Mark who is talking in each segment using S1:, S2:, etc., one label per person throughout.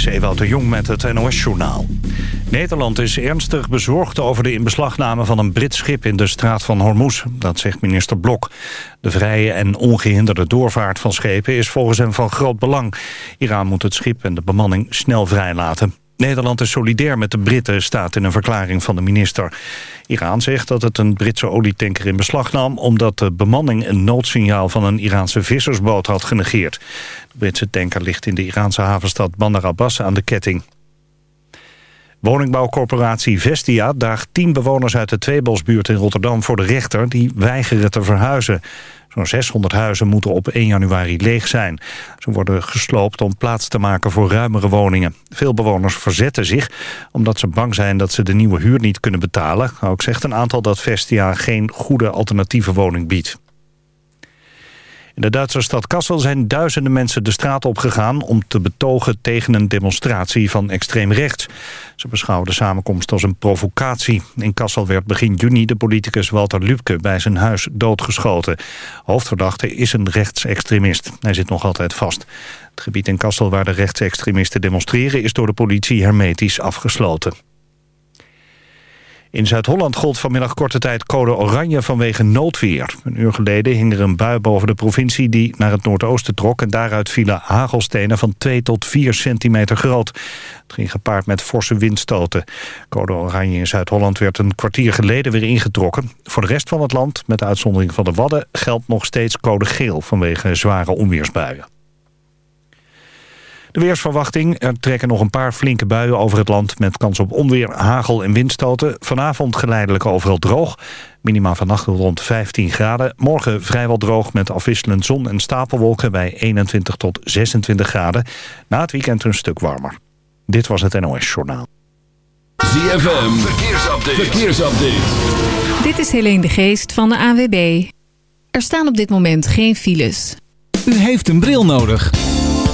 S1: Is Ewout de Jong met het NOS-journaal. Nederland is ernstig bezorgd over de inbeslagname van een Brits schip in de straat van Hormuz. Dat zegt minister Blok. De vrije en ongehinderde doorvaart van schepen is volgens hem van groot belang. Iran moet het schip en de bemanning snel vrijlaten. Nederland is solidair met de Britten, staat in een verklaring van de minister. Iran zegt dat het een Britse olietanker in beslag nam... omdat de bemanning een noodsignaal van een Iraanse vissersboot had genegeerd. De Britse tanker ligt in de Iraanse havenstad Bandar Abbas aan de ketting. Woningbouwcorporatie Vestia daagt tien bewoners uit de Tweebosbuurt in Rotterdam voor de rechter... die weigeren te verhuizen. Zo'n 600 huizen moeten op 1 januari leeg zijn. Ze worden gesloopt om plaats te maken voor ruimere woningen. Veel bewoners verzetten zich omdat ze bang zijn dat ze de nieuwe huur niet kunnen betalen. Ook zegt een aantal dat Vestia geen goede alternatieve woning biedt. In de Duitse stad Kassel zijn duizenden mensen de straat opgegaan... om te betogen tegen een demonstratie van extreem rechts. Ze beschouwen de samenkomst als een provocatie. In Kassel werd begin juni de politicus Walter Lübke bij zijn huis doodgeschoten. Hoofdverdachte is een rechtsextremist. Hij zit nog altijd vast. Het gebied in Kassel waar de rechtsextremisten demonstreren... is door de politie hermetisch afgesloten. In Zuid-Holland gold vanmiddag korte tijd code oranje vanwege noodweer. Een uur geleden hing er een bui boven de provincie die naar het noordoosten trok... en daaruit vielen hagelstenen van 2 tot 4 centimeter groot. Het ging gepaard met forse windstoten. Code oranje in Zuid-Holland werd een kwartier geleden weer ingetrokken. Voor de rest van het land, met de uitzondering van de Wadden... geldt nog steeds code geel vanwege zware onweersbuien. De weersverwachting. Er trekken nog een paar flinke buien over het land... met kans op onweer, hagel en windstoten. Vanavond geleidelijk overal droog. Minima vannacht rond 15 graden. Morgen vrijwel droog met afwisselend zon en stapelwolken... bij 21 tot 26 graden. Na het weekend een stuk warmer. Dit was het NOS Journaal.
S2: ZFM, verkeersupdate. verkeersupdate.
S3: Dit is Helene de Geest van de AWB. Er staan op dit moment geen files.
S4: U heeft een bril nodig.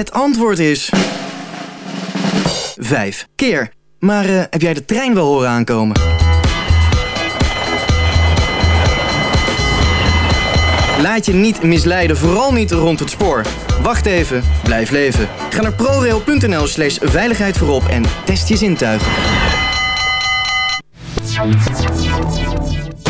S5: Het antwoord is... Vijf keer. Maar eh, heb jij de trein wel horen aankomen? Laat je niet misleiden, vooral niet rond het spoor. Wacht even, blijf leven. Ga naar prorail.nl slash veiligheid voorop en test je zintuigen.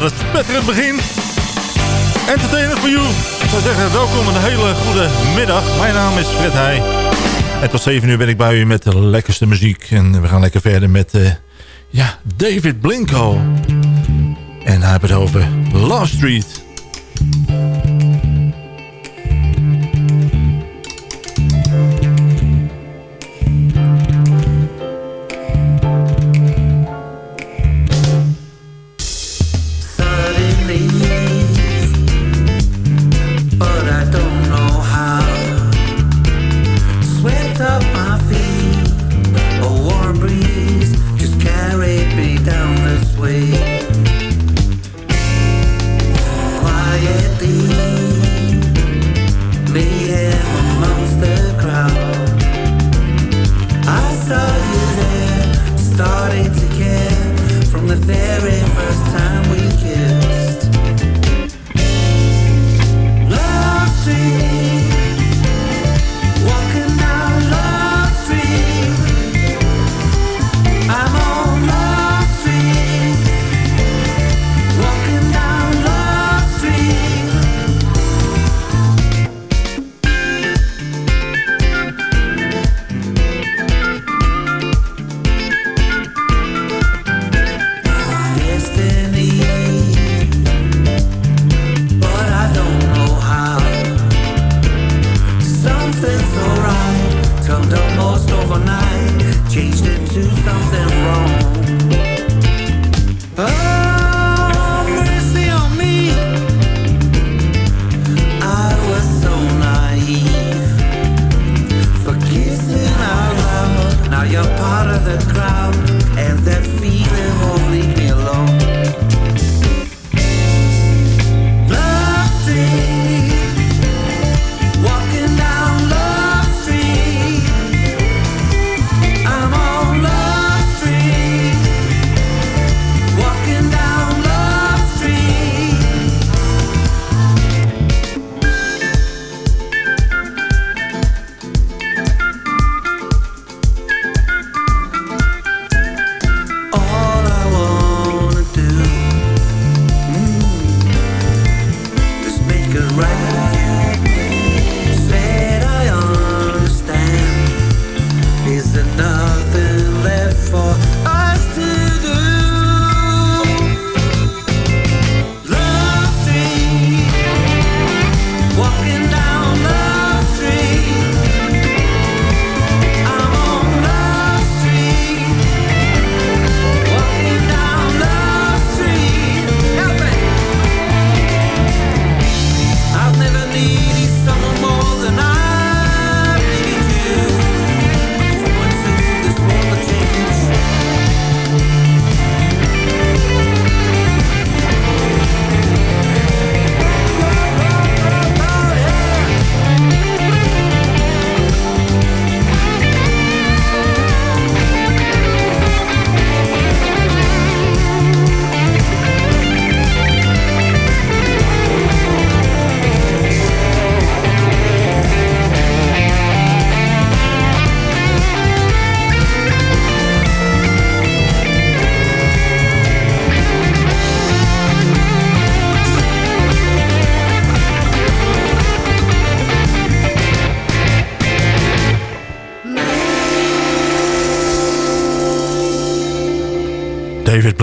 S6: Wat het spetterend begin. Entertainer for you. Ik zou zeggen, welkom een hele goede middag. Mijn naam is Fred Heij. En tot 7 uur ben ik bij u met de lekkerste muziek. En we gaan lekker verder met uh, ja, David Blinko. En hij heeft het over Love Street.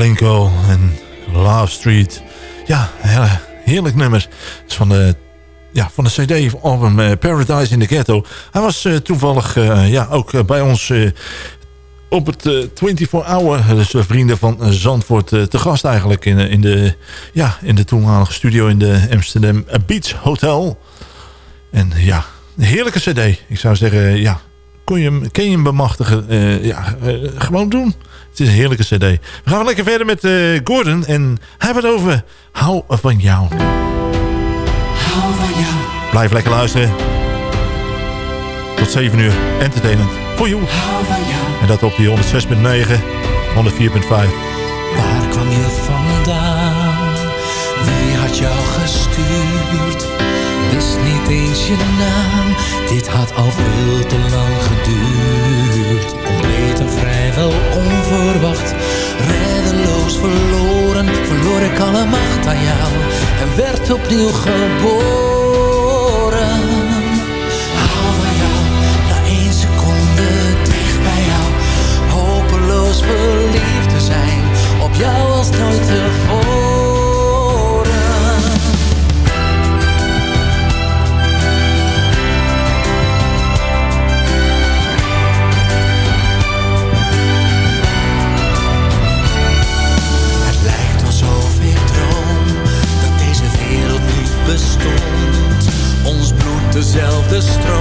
S6: Blinko en Love Street. Ja, heerlijk nummer. Het is van de, ja, van de cd-album uh, Paradise in the Ghetto. Hij was uh, toevallig uh, ja, ook bij ons op het 24 Hour. Dus vrienden van Zandvoort te gast eigenlijk in, in, de, ja, in de toenmalige studio in de Amsterdam Beach Hotel. En ja, heerlijke cd. Ik zou zeggen, ja, kon je hem, ken je hem bemachtigen? ja, gewoon doen. Het is een heerlijke cd. We gaan lekker verder met uh, Gordon. En heeft het over Hou van jou. Hou van jou. Blijf lekker luisteren. Tot 7 uur. Entertainment. Voor jou. Hou van jou. En dat op die 106.9, 104.5.
S7: Waar kwam je vandaan? Wie had jou gestuurd? Wist niet eens je naam. Dit had al veel te lang geduurd. Compleet en vrijwel onverwacht. Reddeloos verloren, verloor ik alle macht aan jou en werd opnieuw geboren. Hou van jou, na één seconde dicht bij jou. Hopeloos verliefd te zijn op jou als nooit tevoren. Dezelfde stroom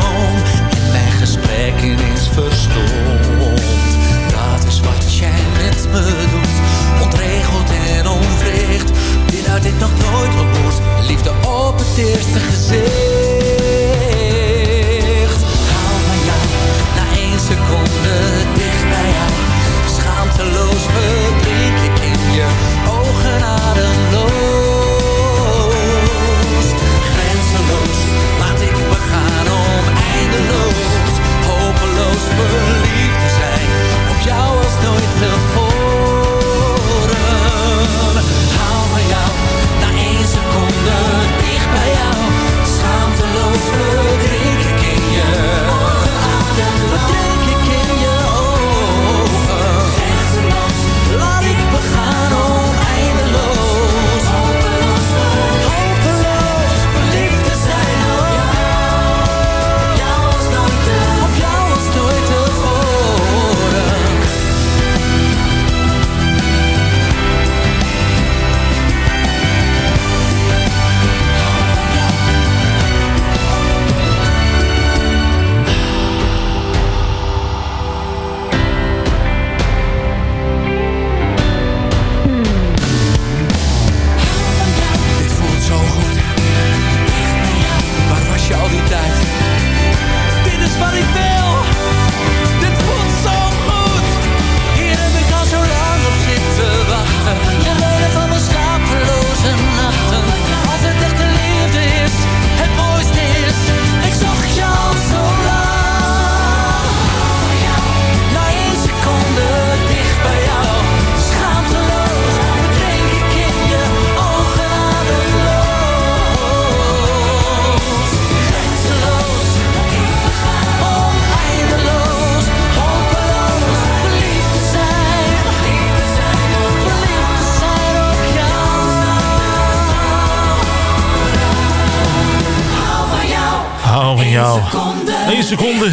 S7: Hou van jou. seconde,
S8: Eén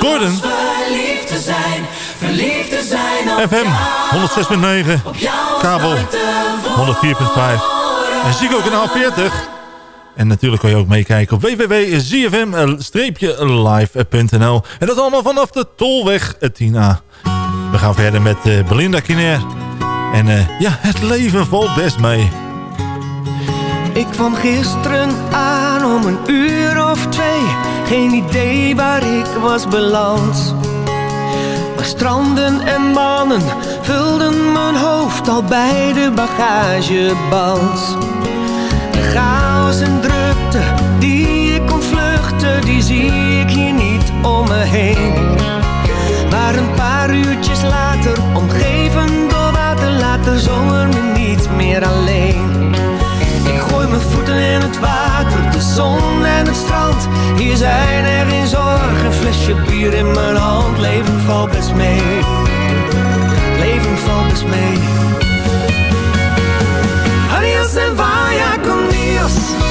S8: Gordon.
S7: verliefd te zijn, verliefd te zijn op
S8: FM 106.9. Kabel 104.5. En Zico kanaal 40. En natuurlijk kan je ook meekijken op www.zfm-live.nl. En dat allemaal vanaf de Tolweg 10A. We gaan verder met eh, Belinda Kiner. En eh, ja, het leven valt best mee.
S9: Ik kwam gisteren aan om een uur of twee. Geen idee waar ik was beland. Maar stranden en mannen vulden mijn hoofd al bij de bagageband. De chaos en drukte die ik kon vluchten, die zie ik hier niet om me heen. Maar een paar uurtjes later, omgeven door water, laat de zomer me niet meer alleen. Mijn voeten in het water, de zon en het strand. Hier zijn er geen zorgen, een flesje bier in mijn hand. Leven valt best mee, leven valt best mee. Adios en vaya con Dios.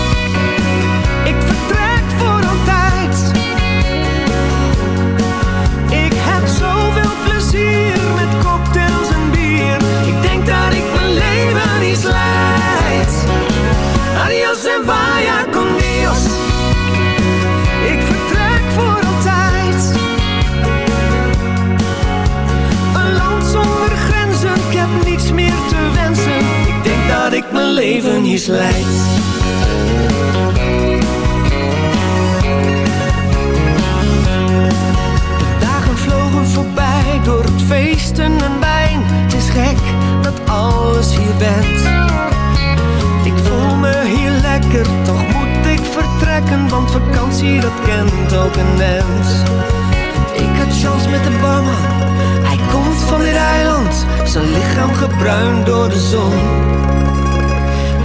S9: leven hier slijt. De dagen vlogen voorbij door het feesten en wijn. Het is gek dat alles hier bent. Ik voel me hier lekker, toch moet ik vertrekken. Want vakantie dat kent ook een mens. Ik had chance met de barman. Hij komt van dit eiland, zijn lichaam gebruind door de zon.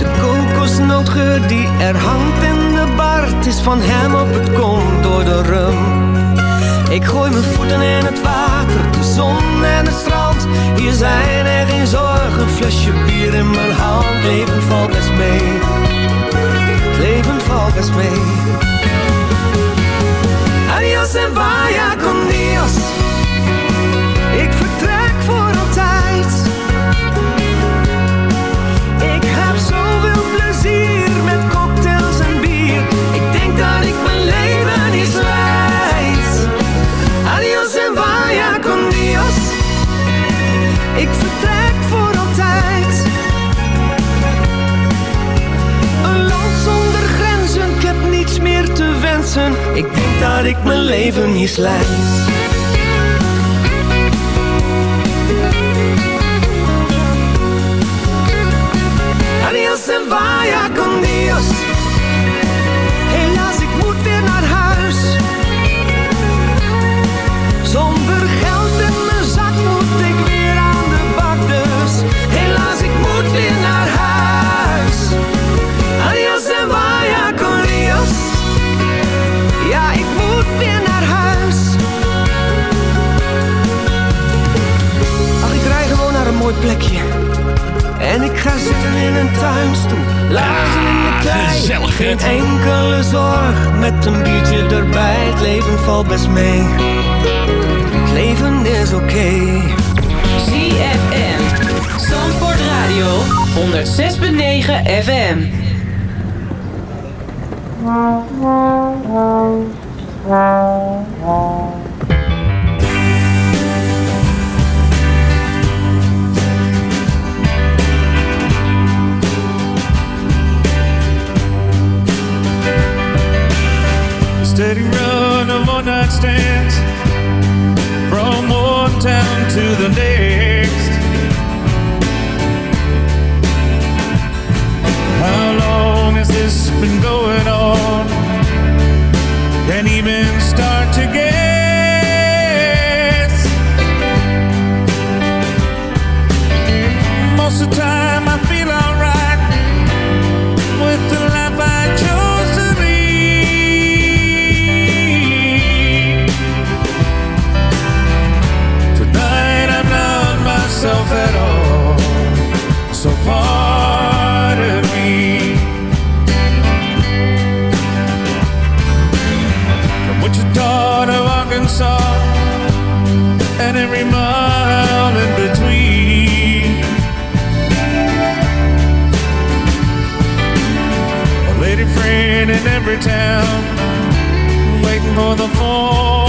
S9: De kokosnootgeur die er hangt in de baard is van hem op het komt door de rum. Ik gooi mijn voeten in het water, de zon en het strand. Hier zijn er geen zorgen, flesje bier in mijn hand. Leven valt best mee, het leven valt best mee. Adios en vaya con Dios. Ik vertrek voor altijd. Ik denk dat ik mijn leven hier slijt.
S10: every town, waiting for the fall.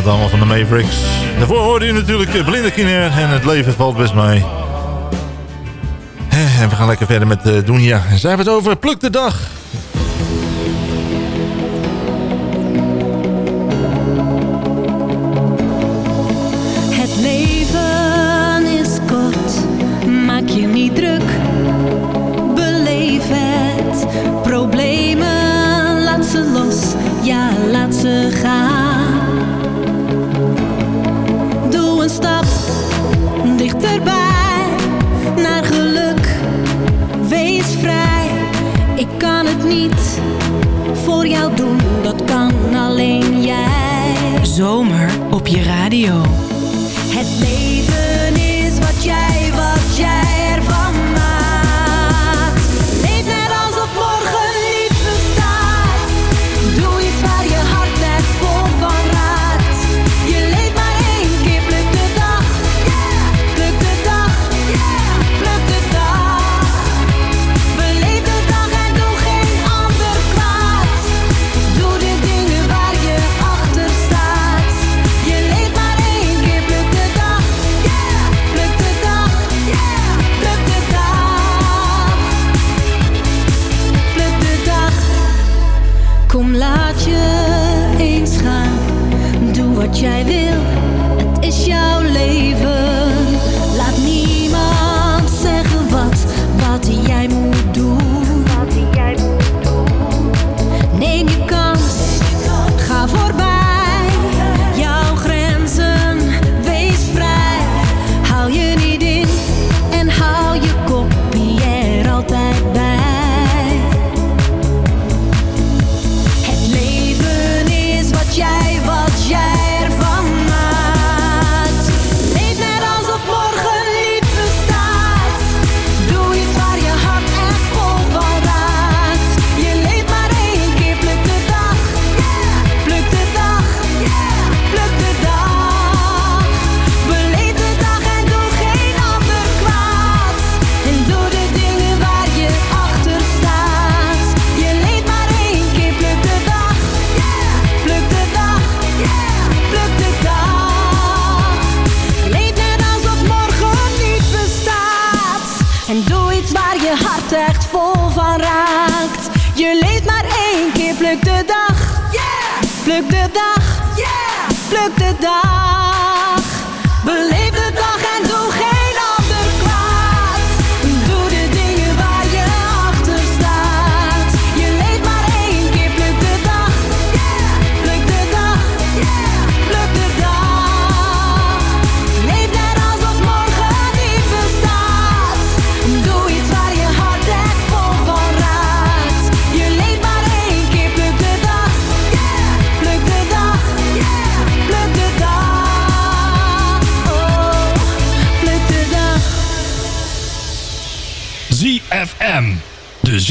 S11: het allemaal van de Mavericks. Daarvoor hoorde je natuurlijk Blinde Kineer en het leven valt best mij. Eh, en we gaan lekker verder met eh, Doenja. Zij hebben het over Pluk de Dag.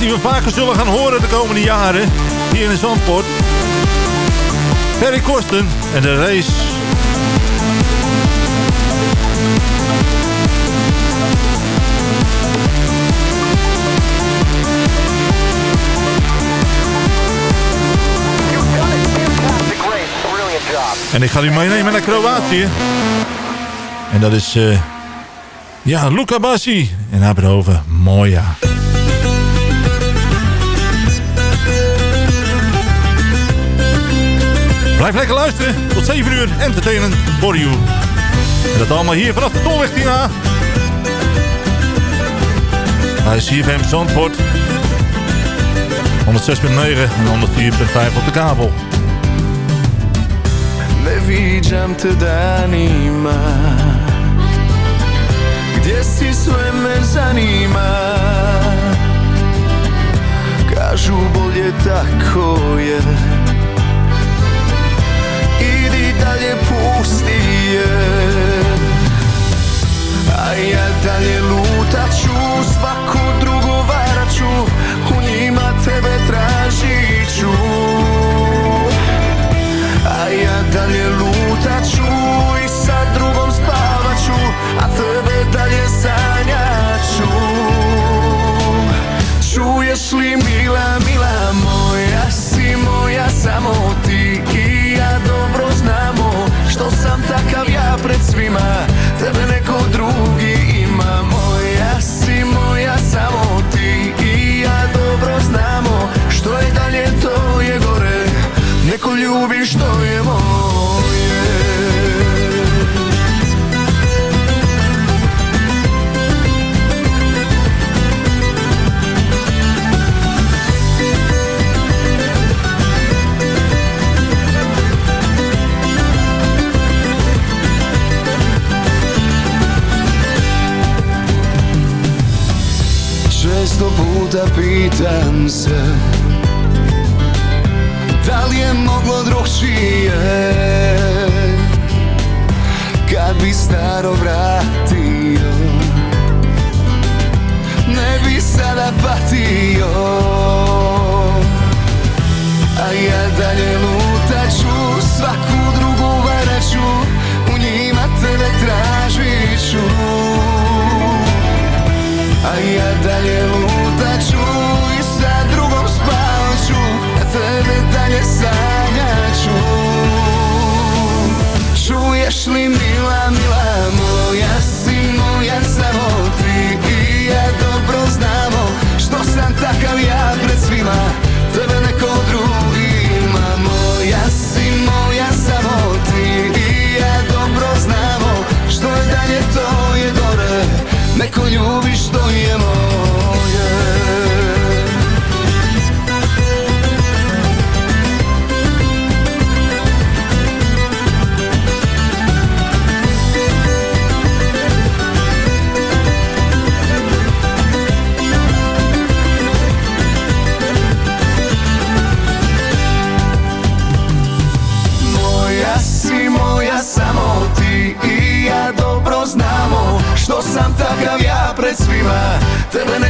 S8: Die we vaker zullen gaan horen de komende jaren. Hier in Zandvoort. Ferry Korsten en de race. En ik ga u meenemen naar Kroatië. En dat is... eh, ja, Luca Bassi. En hebben het over Blijf lekker luisteren. Tot 7 uur. Entertainment for you. En dat allemaal hier vanaf de Tolweg Tina. Bij CFM Zandvoort. 106.9 en 104.5 op de kabel.
S12: Tako dalje pusti pustije A ja dalje lutaću, svaku drugu varaću U njima tebe tražit ću. A ja dalje lutaću i sa drugom spavaću A tebe dalje sanjaću Čuješ li mila, mila moja?
S13: Te venen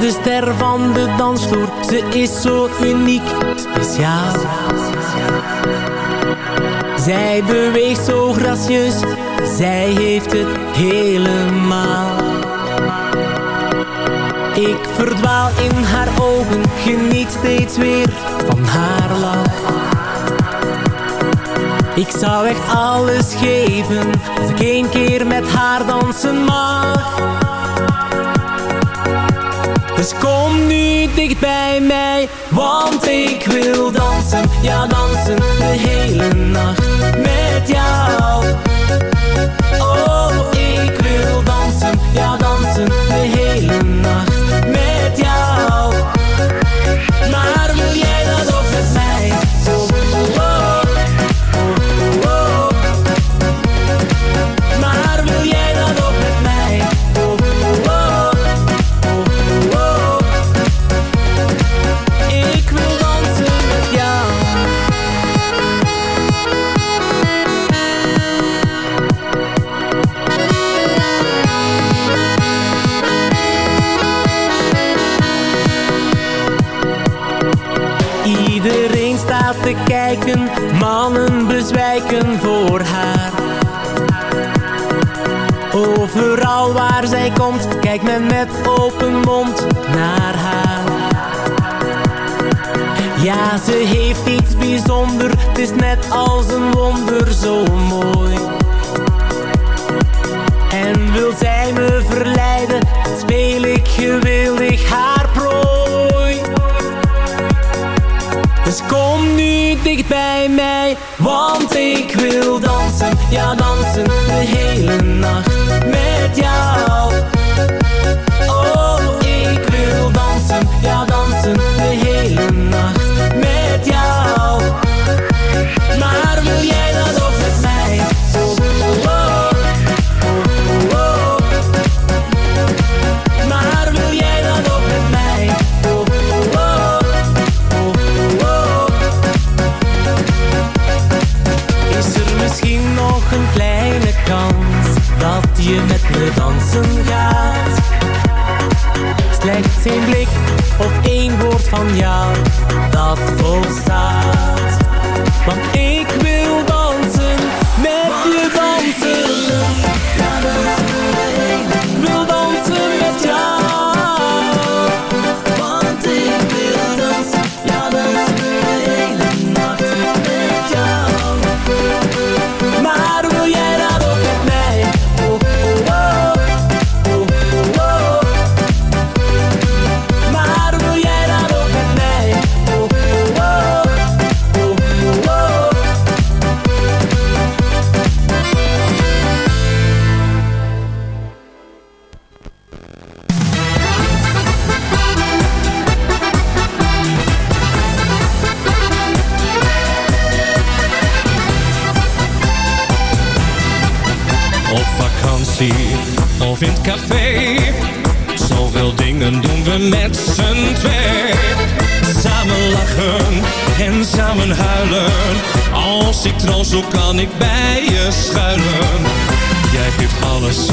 S14: de ster van de dansvloer. Ze is zo uniek, speciaal. Zij beweegt zo gracieus, zij heeft het helemaal. Ik verdwaal in haar ogen, geniet steeds weer van haar lach. Ik zou echt alles geven, als keer met haar dansen mag. Dus kom nu dicht bij mij, want ik wil dansen, ja dansen de hele nacht. Slechts een blik of één woord van jou, dat volstaat. Want ik ik
S15: troost zoek kan ik bij je schuilen. Jij geeft alles,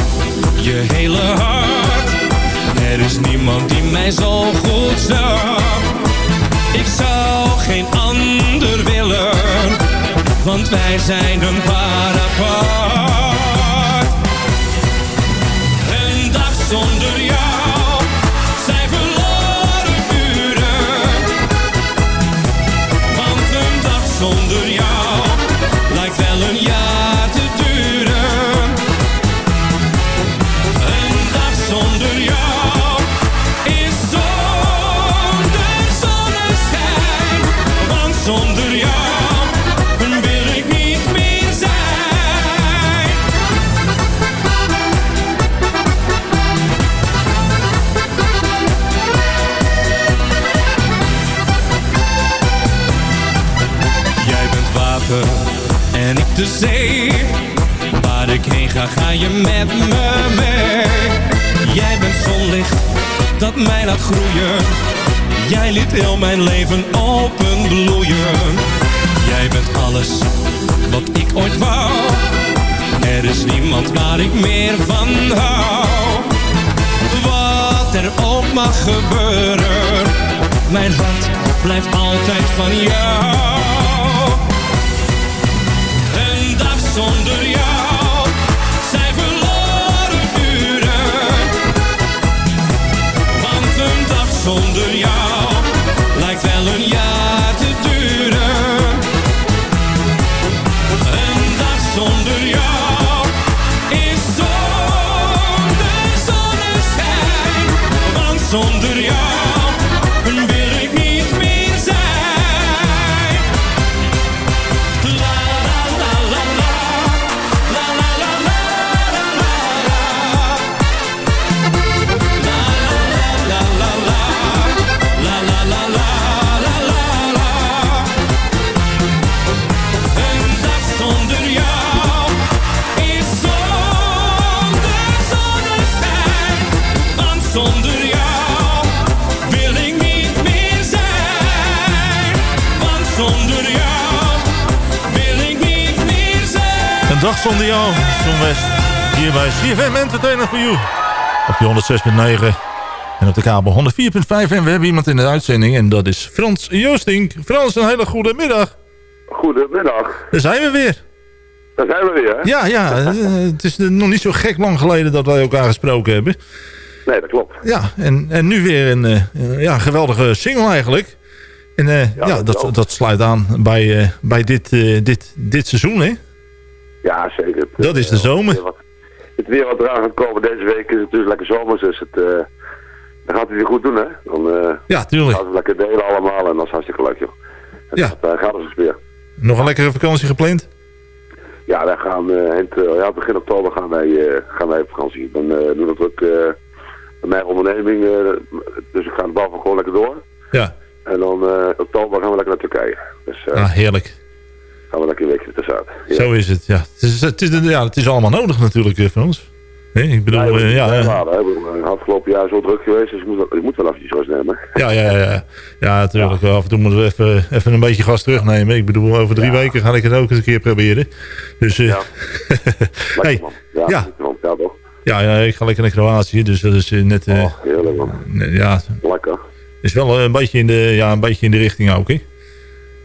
S15: je hele hart. Er is niemand die mij zo goed zag. Ik zou geen ander willen, want wij zijn een paar apart. Ga, je met me mee. Jij bent zonlicht dat mij laat groeien. Jij liet heel mijn leven open bloeien. Jij bent alles wat ik ooit wou. Er is niemand waar ik meer van hou. Wat er ook mag gebeuren. Mijn hart blijft altijd van jou. Een dag zonder dag zonder jou,
S8: John West. Hier bij CFM Entertainer for You. Op die 106.9 en op de kabel 104.5. En we hebben iemand in de uitzending en dat is Frans Joostink. Frans, een hele goede middag.
S16: Goedemiddag.
S8: Daar zijn we weer.
S16: Daar zijn we weer, hè?
S8: Ja, ja. het is nog niet zo gek lang geleden dat wij elkaar gesproken hebben.
S16: Nee, dat klopt.
S8: Ja, en, en nu weer een eh, ja, geweldige single eigenlijk. En eh, ja, dat, dat sluit aan bij, eh, bij dit, dit, dit seizoen, hè?
S16: Ja, zeker. Het,
S8: Dat is de
S16: eh,
S8: zomer.
S16: weer wat- Het weer wat eraan gaat komen deze week is het dus lekker zomers, dus het, eh, dan gaat het weer goed doen, hè? Dan eh
S8: Ja, tuurlijk.
S16: gaan we lekker delen allemaal en dat is hartstikke leuk, joh. En
S8: Ja.
S16: Dat gaat een speer.
S8: Nog een lekkere vakantie gepland?
S16: Ja, wij gaan eind, ja, begin oktober gaan wij, gaan wij op vakantie. Eh, nu natuurlijk eh bij mijn onderneming, dus ik ga de bal van gewoon lekker door.
S8: Ja.
S16: En dan oktober gaan we lekker naar Turkije. Dus
S8: Ah, heerlijk.
S16: Gaan we lekker een weekje tussenuit. Ja.
S8: Zo is het, ja. Het is, het is, ja, het is allemaal nodig natuurlijk eh, van ons. Ik bedoel,
S16: Ja,
S8: eh, ja,
S16: ja,
S8: ja,
S16: bedoel, eh, afgelopen jaar zo druk geweest, dus ik moet, ik moet wel eventjes rust nemen.
S8: ja, ja, ja. Ja, natuurlijk. Af en toe moeten we even, even een beetje gas terugnemen. Ik bedoel, over drie weken ga ik het ook eens een keer proberen. Dus, hey,
S16: Ja,
S8: ja.
S16: ja. ja toch?
S8: Ja, ja, ik ga lekker naar Kroatië, dus dat is net... eh,
S16: Heerlijk man.
S8: ja,
S16: Lekker.
S8: is wel een beetje in de, ja, een beetje in de richting ook, hè?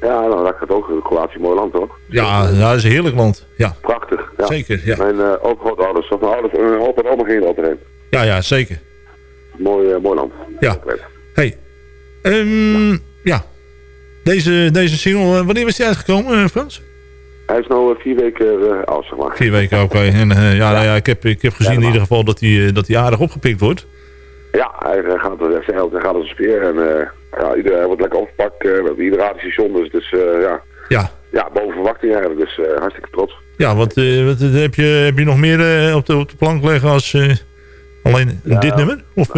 S16: Ja, nou, dat gaat ook. Kroatië, mooi land toch?
S8: Ja, ja, dat is een heerlijk land. Ja,
S16: Prachtig. Ja.
S8: Zeker, ja.
S16: Mijn uh, overgrootouders, of mijn ouders, mijn opa en oma gingen er heen.
S8: ja, ja zeker.
S16: Mooi, eh, mooi land.
S8: Ja. Hey, ehm, ja. Deze, deze single, eh, wanneer was die uitgekomen, eh, Frans?
S16: Hij is nu vier weken eh, oud, zeg maar.
S8: Vier weken, oké. En ja, nou ja, ik heb, ik heb gezien in ieder geval dat hij dat hij aardig opgepikt wordt.
S16: Ja, hij gaat, hij zegt, hij gaat als een speer en eh, ja, ieder, hij wordt lekker opgepakt. we hebben ieder radiostation, dus het is eh, ja,
S8: Ja.
S16: ja, boven verwachting eigenlijk. Dus eh, hartstikke trots.
S8: Ja, wat, eh, wat heb, je, heb je nog meer op, de, op de plank liggen als alleen
S16: Ja.
S8: dit nummer? Of,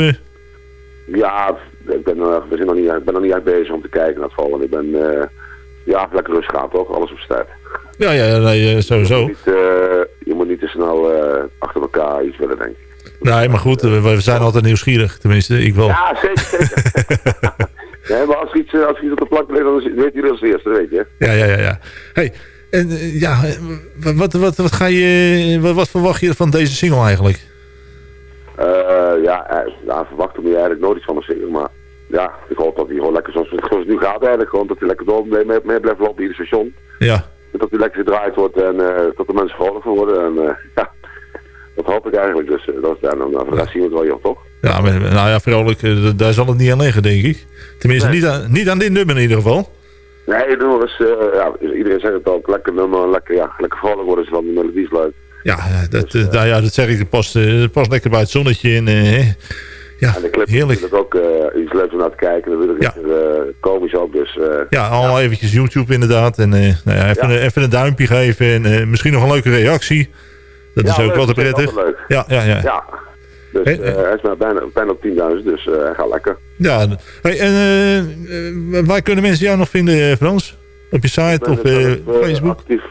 S16: Ja, ik ben, we zijn nog niet, ik ben nog niet echt bezig om te kijken naar het val. En ik ben, ja, lekker rustig aan toch, alles op tijd.
S8: ja, ja, nee, eh, sowieso.
S16: Niet, je moet niet te snel achter elkaar iets willen, denk ik.
S8: Nee, maar goed, we zijn altijd nieuwsgierig. Tenminste, ik wel.
S16: Ja, zeker, zeker. nee, maar als iets, eh, als iets op de plank ligt, dan weet je dat als eerste, weet je.
S8: Ja, ja, ja. ja. Hey, en eh, ja, eh, wat, wat, wat, ga je, wat, wat verwacht je van deze single eigenlijk?
S16: Ja, ja, verwachten moet je eigenlijk nooit iets van de single, maar ja, ik hoop dat hij gewoon lekker zoals, zoals het nu gaat eigenlijk, gewoon dat hij lekker door mee, blijft lopen in het station.
S8: Ja.
S16: Dat hij lekker gedraaid wordt en eh, dat de mensen vrolijk van worden en ja, dat hoop ik eigenlijk. Dus eh, dat, ja, dan, de rest zien we het wel, joh, toch?
S8: Ja, maar, nou ja, vrolijk, eh, daar zal het niet aan liggen, denk ik. Tenminste,
S16: Nee.
S8: niet, aan, niet aan dit nummer in ieder geval.
S16: Nee, het nummer is, ja, iedereen zegt het ook, lekker nummer, lekker, ja, lekker vrolijk worden ze van de melodie is leuk.
S8: Ja, eh, dat, eh, nou ja, dat zeg ik, het past, past lekker bij het zonnetje. En, hè. ja,
S16: En de clip
S8: heerlijk.
S16: is ook iets leuks om naar te kijken, natuurlijk is het eh, komisch ook, dus...
S8: Ja, allemaal eventjes YouTube inderdaad. En nou ja, even,
S16: Ja.
S8: Een, even een duimpje geven en misschien nog een leuke reactie. Dat
S16: Ja,
S8: is ook prettig.
S16: altijd leuk.
S8: Ja, ja, ja.
S16: Ja, dus
S8: Hey,
S16: eh, hij is maar bijna, bijna op 10.000, dus eh, hij gaat lekker.
S8: Ja, hey, en eh, waar kunnen mensen jou nog vinden, Frans? Op je site,
S16: zelf, eh,
S8: Facebook?
S16: Actief,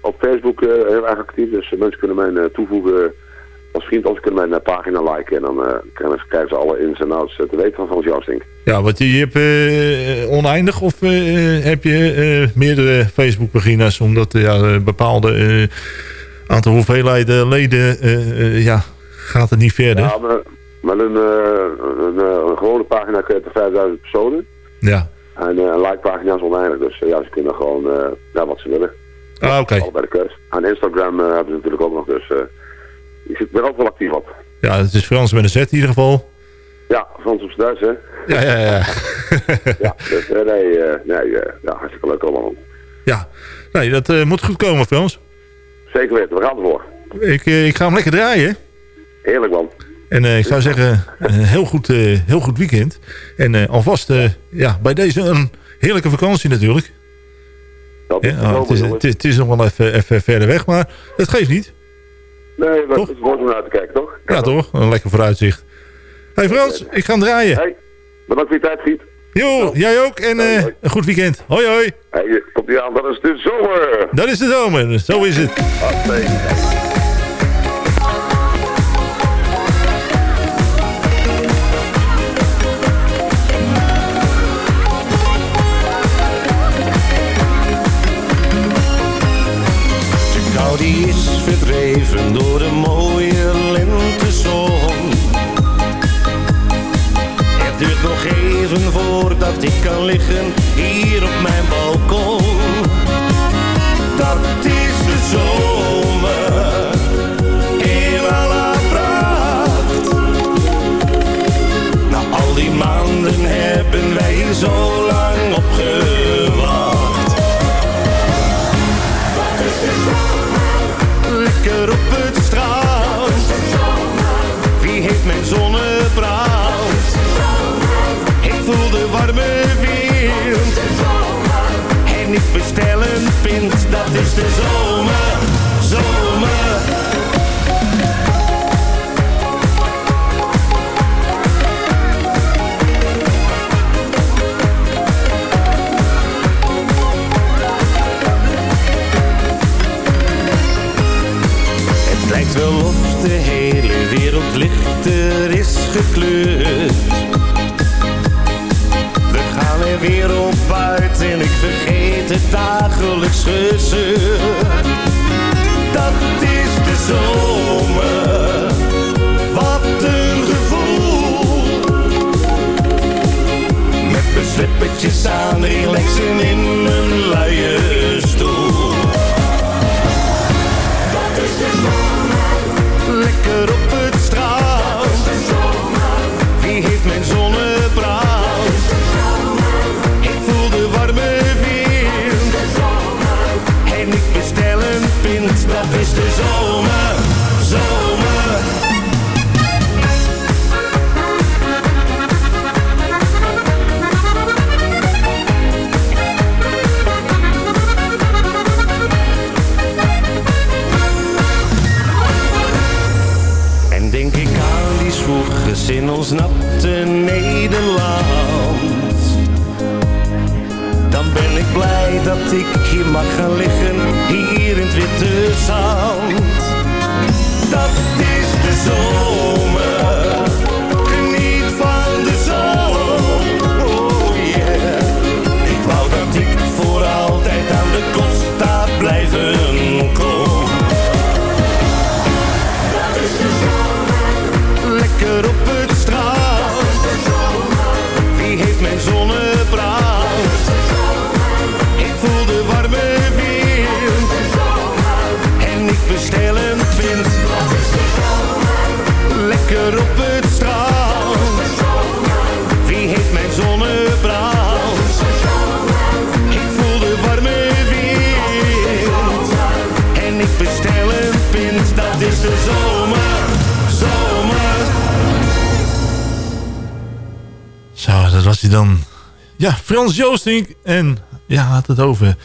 S16: op Facebook heel erg actief, dus mensen kunnen mij toevoegen als vriend of kunnen mijn pagina liken en dan krijgen, ze, alle ins en outs te weten van Frans Joustink.
S8: Ja, want je, je hebt oneindig of heb je meerdere Facebook-pagina's omdat ja, bepaalde aantal hoeveelheden leden eh, eh, ja, gaat het niet verder?
S16: Ja, maar, een, eh, een, een gewone pagina krijgt er 5000 personen
S8: Ja.
S16: en een like pagina is oneindig, dus ja, ze kunnen gewoon ja, wat ze willen.
S8: Ah, oké.
S16: Allebei de keus. Aan Instagram hebben ze natuurlijk ook nog, dus ik zit er ook wel actief op.
S8: Ja, het is Frans met een Z in ieder geval.
S16: Ja, Frans op z'n Duits, hè?
S8: Ja, ja, ja.
S16: ja, dus nee, nee ja, hartstikke leuk allemaal.
S8: ja. Nee, dat moet goed komen, Frans.
S16: Zeker weten, we gaan ervoor.
S8: Ik, eh, ik ga hem lekker draaien.
S16: Heerlijk man.
S8: En eh, ik zou zeggen, een heel goed, eh, heel goed weekend. En eh, alvast eh, ja, bij deze een heerlijke vakantie natuurlijk.
S16: Dat
S8: Ja, oh, het, is, het, is, het is nog wel even, even verder weg, maar het geeft niet.
S16: Nee, maar het is mooi om naar te kijken, toch?
S8: Ja, toch? Een lekker vooruitzicht. hey Frans, ik ga hem draaien.
S16: Hey, bedankt voor je tijd, Giet.
S8: Jo, jij ook. En eh, een goed weekend. Hoi, hoi.
S16: Hey, komt aan, dat is de zomer.
S8: Dat is de zomer. Zo is het.
S15: De kou die is verdreven door de mooie lentezon. Het duurt nog even ik kan liggen hier op mijn balkon. Dat is de zomer in alle pracht. Na al die maanden hebben wij hier zo En ik bestel een pint. Dat is de zomer.
S8: Ja, Frans Joosting En ja, had het over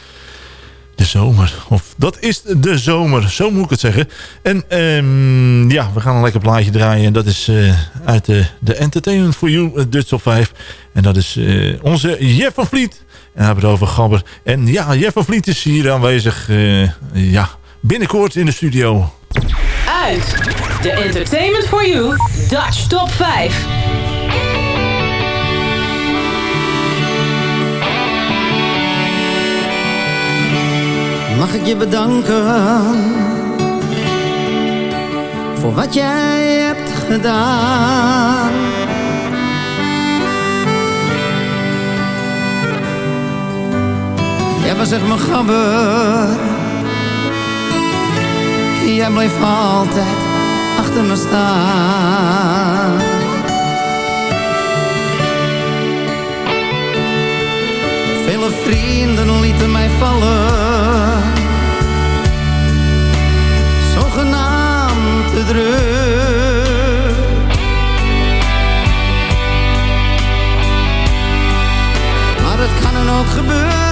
S8: de zomer. Of dat is de zomer, zo moet ik het zeggen. En ehm, ja, we gaan een lekker plaatje draaien. En dat is eh, uit de, de Entertainment for You eh, Dutch Top 5. En dat is onze Jeff van Vliet. En we hebben het over Gabber. En ja, Jeff van Vliet is hier aanwezig. Ja, binnenkort in de studio.
S17: Uit de Entertainment for You Dutch Top 5.
S15: mag ik je bedanken voor wat jij hebt gedaan. Jij was echt mijn gabber, jij bleef altijd achter me staan. alle vrienden lieten mij vallen. Zogenaamd te druk. Maar het kan dan ook gebeuren.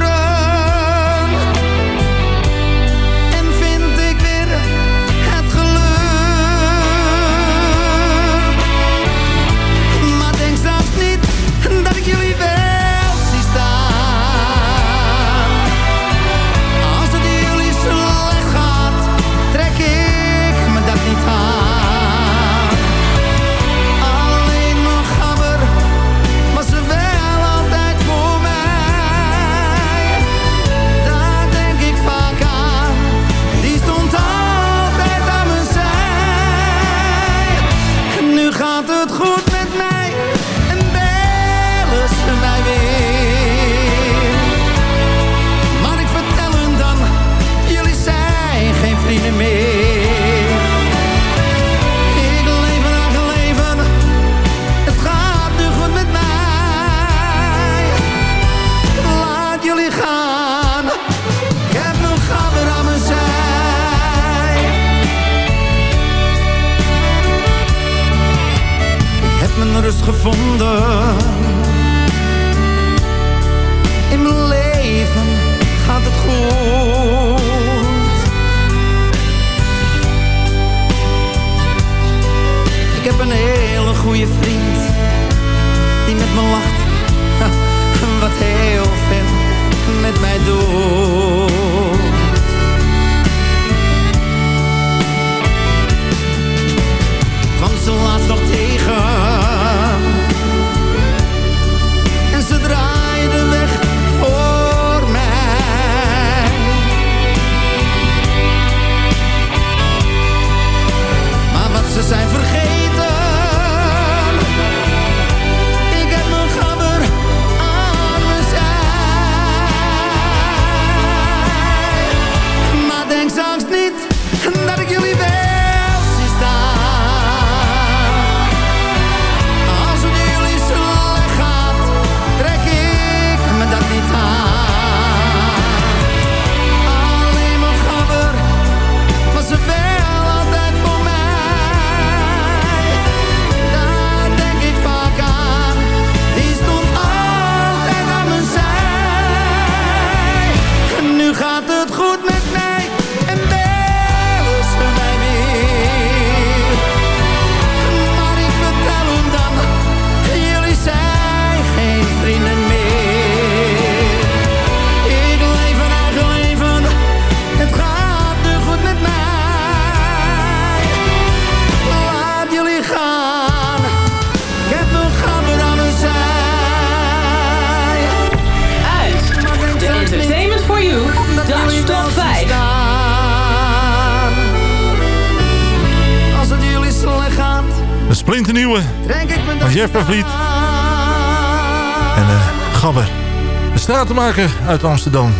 S8: De stratenmaker uit Amsterdam.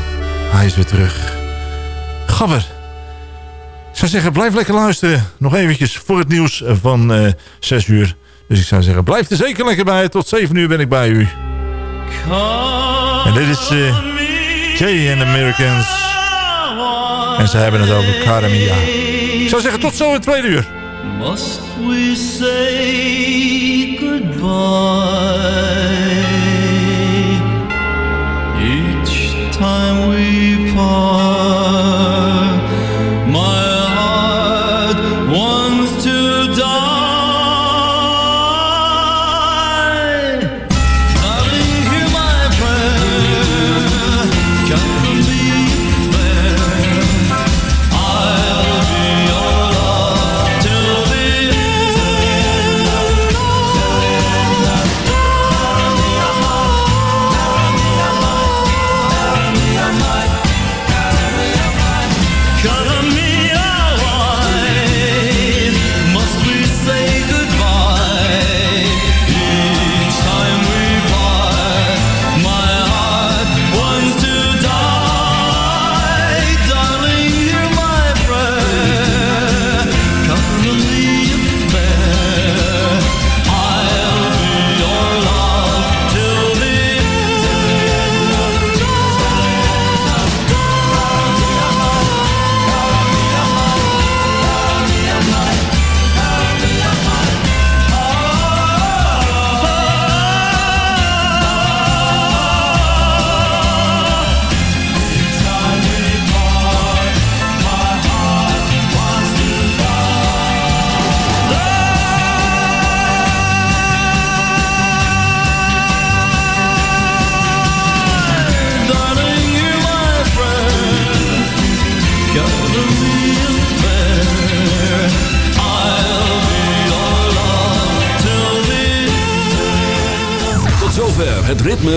S8: Hij is weer terug. Gabber. Ik zou zeggen, blijf lekker luisteren. Nog eventjes voor het nieuws van eh 6 uur. Dus ik zou zeggen, blijf er zeker lekker bij. Tot 7 uur ben ik bij u. En dit is eh, Jay and the Americans. En ze hebben het over Karamia. Ik zou zeggen, tot zo in het tweede uur.
S10: Must we say goodbye time we part?